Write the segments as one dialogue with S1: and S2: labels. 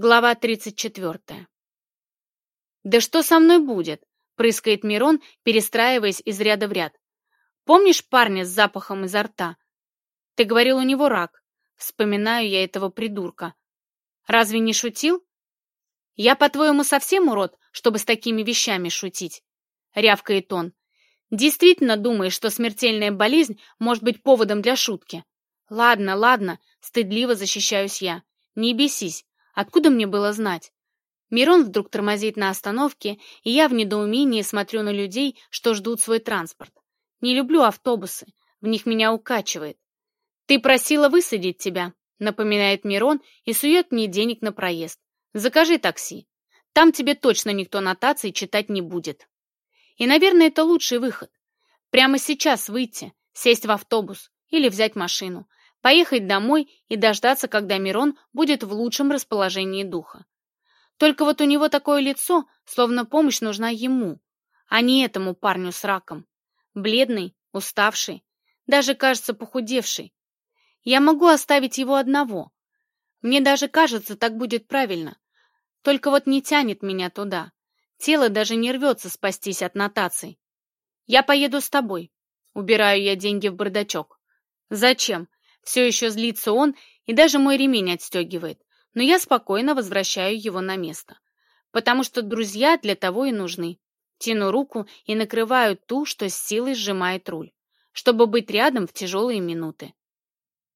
S1: Глава 34. «Да что со мной будет?» — прыскает Мирон, перестраиваясь из ряда в ряд. «Помнишь парня с запахом изо рта? Ты говорил, у него рак. Вспоминаю я этого придурка. Разве не шутил? Я, по-твоему, совсем урод, чтобы с такими вещами шутить?» — рявкает он. «Действительно думаешь, что смертельная болезнь может быть поводом для шутки?» «Ладно, ладно», — стыдливо защищаюсь я. «Не бесись, Откуда мне было знать? Мирон вдруг тормозит на остановке, и я в недоумении смотрю на людей, что ждут свой транспорт. Не люблю автобусы, в них меня укачивает. «Ты просила высадить тебя», — напоминает Мирон и сует мне денег на проезд. «Закажи такси. Там тебе точно никто нотации читать не будет». И, наверное, это лучший выход. Прямо сейчас выйти, сесть в автобус или взять машину поехать домой и дождаться, когда Мирон будет в лучшем расположении духа. Только вот у него такое лицо, словно помощь нужна ему, а не этому парню с раком. Бледный, уставший, даже, кажется, похудевший. Я могу оставить его одного. Мне даже кажется, так будет правильно. Только вот не тянет меня туда. Тело даже не рвется спастись от нотаций. Я поеду с тобой. Убираю я деньги в бардачок. Зачем? Все еще злится он и даже мой ремень отстегивает, но я спокойно возвращаю его на место. Потому что друзья для того и нужны. Тяну руку и накрываю ту, что с силой сжимает руль, чтобы быть рядом в тяжелые минуты.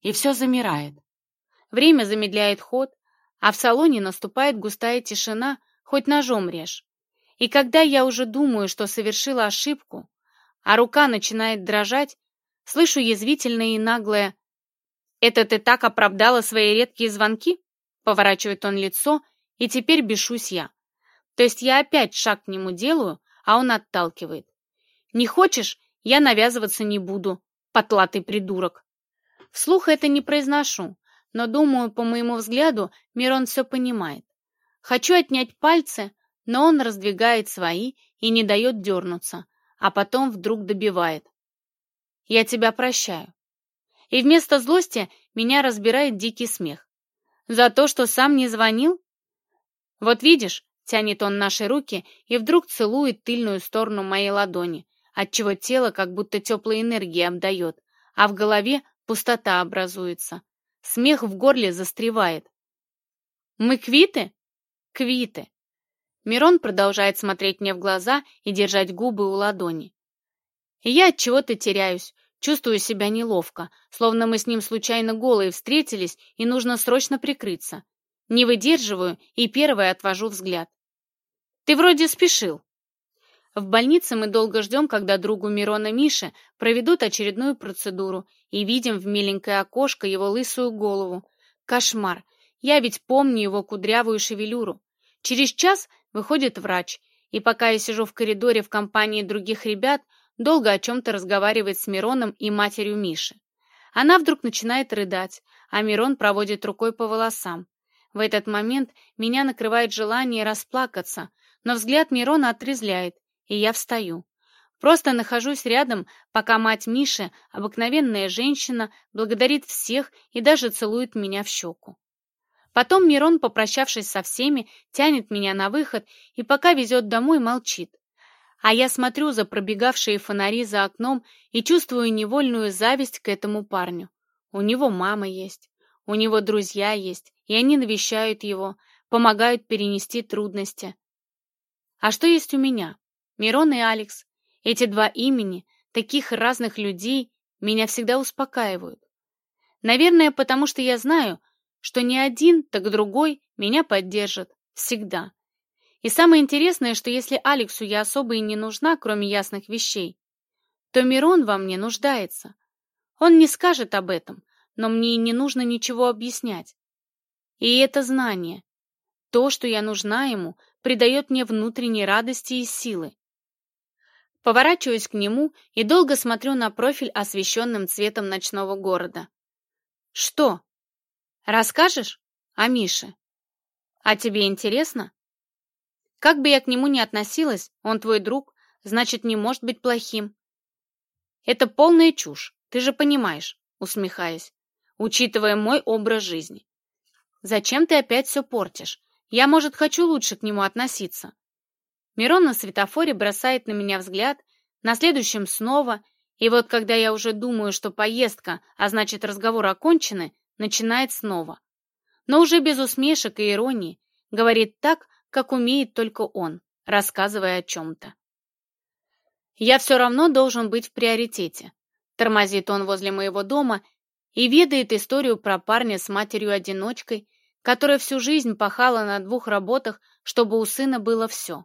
S1: И все замирает. Время замедляет ход, а в салоне наступает густая тишина, хоть ножом режь. И когда я уже думаю, что совершила ошибку, а рука начинает дрожать, слышу язвительное и наглое «Это ты так оправдала свои редкие звонки?» Поворачивает он лицо, и теперь бешусь я. То есть я опять шаг к нему делаю, а он отталкивает. «Не хочешь? Я навязываться не буду, потлатый придурок». Вслух это не произношу, но, думаю, по моему взгляду, Мирон все понимает. Хочу отнять пальцы, но он раздвигает свои и не дает дернуться, а потом вдруг добивает. «Я тебя прощаю И вместо злости меня разбирает дикий смех. За то, что сам не звонил? Вот видишь, тянет он наши руки и вдруг целует тыльную сторону моей ладони, отчего тело как будто теплой энергией обдает, а в голове пустота образуется. Смех в горле застревает. «Мы квиты?» «Квиты». Мирон продолжает смотреть мне в глаза и держать губы у ладони. И я от чего-то теряюсь, Чувствую себя неловко, словно мы с ним случайно голые встретились и нужно срочно прикрыться. Не выдерживаю и первой отвожу взгляд. «Ты вроде спешил». В больнице мы долго ждем, когда другу Мирона Мише проведут очередную процедуру, и видим в миленькое окошко его лысую голову. Кошмар! Я ведь помню его кудрявую шевелюру. Через час выходит врач, и пока я сижу в коридоре в компании других ребят, долго о чем-то разговаривает с Мироном и матерью Миши. Она вдруг начинает рыдать, а Мирон проводит рукой по волосам. В этот момент меня накрывает желание расплакаться, но взгляд Мирона отрезляет, и я встаю. Просто нахожусь рядом, пока мать Миши, обыкновенная женщина, благодарит всех и даже целует меня в щеку. Потом Мирон, попрощавшись со всеми, тянет меня на выход и пока везет домой, молчит. А я смотрю за пробегавшие фонари за окном и чувствую невольную зависть к этому парню. У него мама есть, у него друзья есть, и они навещают его, помогают перенести трудности. А что есть у меня? Мирон и Алекс. Эти два имени, таких разных людей, меня всегда успокаивают. Наверное, потому что я знаю, что ни один, так другой меня поддержит. Всегда. И самое интересное, что если Алексу я особо и не нужна, кроме ясных вещей, то Мирон во мне нуждается. Он не скажет об этом, но мне и не нужно ничего объяснять. И это знание, то, что я нужна ему, придает мне внутренней радости и силы. Поворачиваюсь к нему и долго смотрю на профиль, освещенным цветом ночного города. «Что? Расскажешь? О Мише? А тебе интересно?» Как бы я к нему ни относилась, он твой друг, значит, не может быть плохим. Это полная чушь, ты же понимаешь, усмехаясь, учитывая мой образ жизни. Зачем ты опять все портишь? Я, может, хочу лучше к нему относиться. Мирон на светофоре бросает на меня взгляд, на следующем снова, и вот когда я уже думаю, что поездка, а значит разговор окончены, начинает снова. Но уже без усмешек и иронии, говорит так, как умеет только он, рассказывая о чем-то. «Я все равно должен быть в приоритете», — тормозит он возле моего дома и ведает историю про парня с матерью-одиночкой, которая всю жизнь пахала на двух работах, чтобы у сына было все.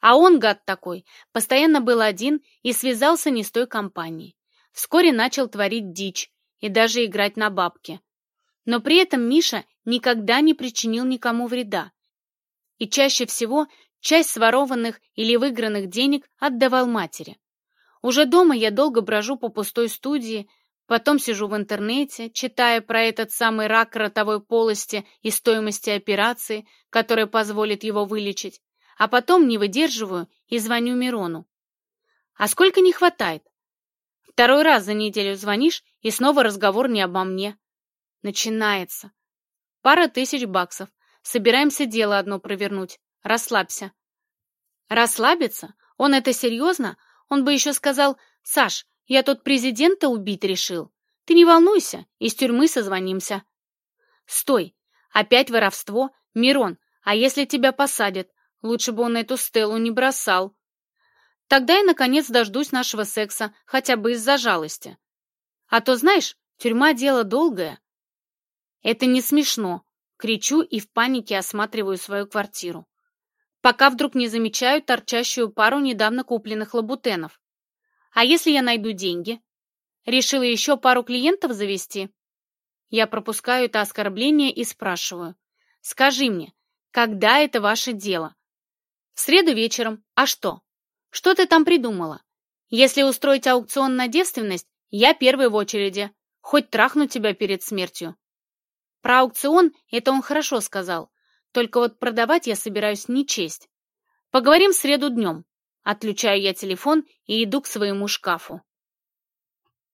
S1: А он, гад такой, постоянно был один и связался не с той компанией. Вскоре начал творить дичь и даже играть на бабки. Но при этом Миша никогда не причинил никому вреда, и чаще всего часть сворованных или выигранных денег отдавал матери. Уже дома я долго брожу по пустой студии, потом сижу в интернете, читая про этот самый рак ротовой полости и стоимости операции, которая позволит его вылечить, а потом не выдерживаю и звоню Мирону. А сколько не хватает? Второй раз за неделю звонишь, и снова разговор не обо мне. Начинается. Пара тысяч баксов, собираемся дело одно провернуть. Расслабься». «Расслабиться? Он это серьезно? Он бы еще сказал, «Саш, я тут президента убить решил. Ты не волнуйся, из тюрьмы созвонимся». «Стой! Опять воровство? Мирон, а если тебя посадят? Лучше бы он эту стелу не бросал». Тогда я, наконец, дождусь нашего секса, хотя бы из-за жалости. А то, знаешь, тюрьма — дело долгое. Это не смешно, кричу и в панике осматриваю свою квартиру. Пока вдруг не замечаю торчащую пару недавно купленных лабутенов. А если я найду деньги? Решила еще пару клиентов завести? Я пропускаю это оскорбление и спрашиваю. Скажи мне, когда это ваше дело? В среду вечером. А что? Что ты там придумала? Если устроить аукцион на девственность, я первый в очереди. Хоть трахну тебя перед смертью. Про аукцион это он хорошо сказал. Только вот продавать я собираюсь не честь. Поговорим в среду днем. Отключаю я телефон и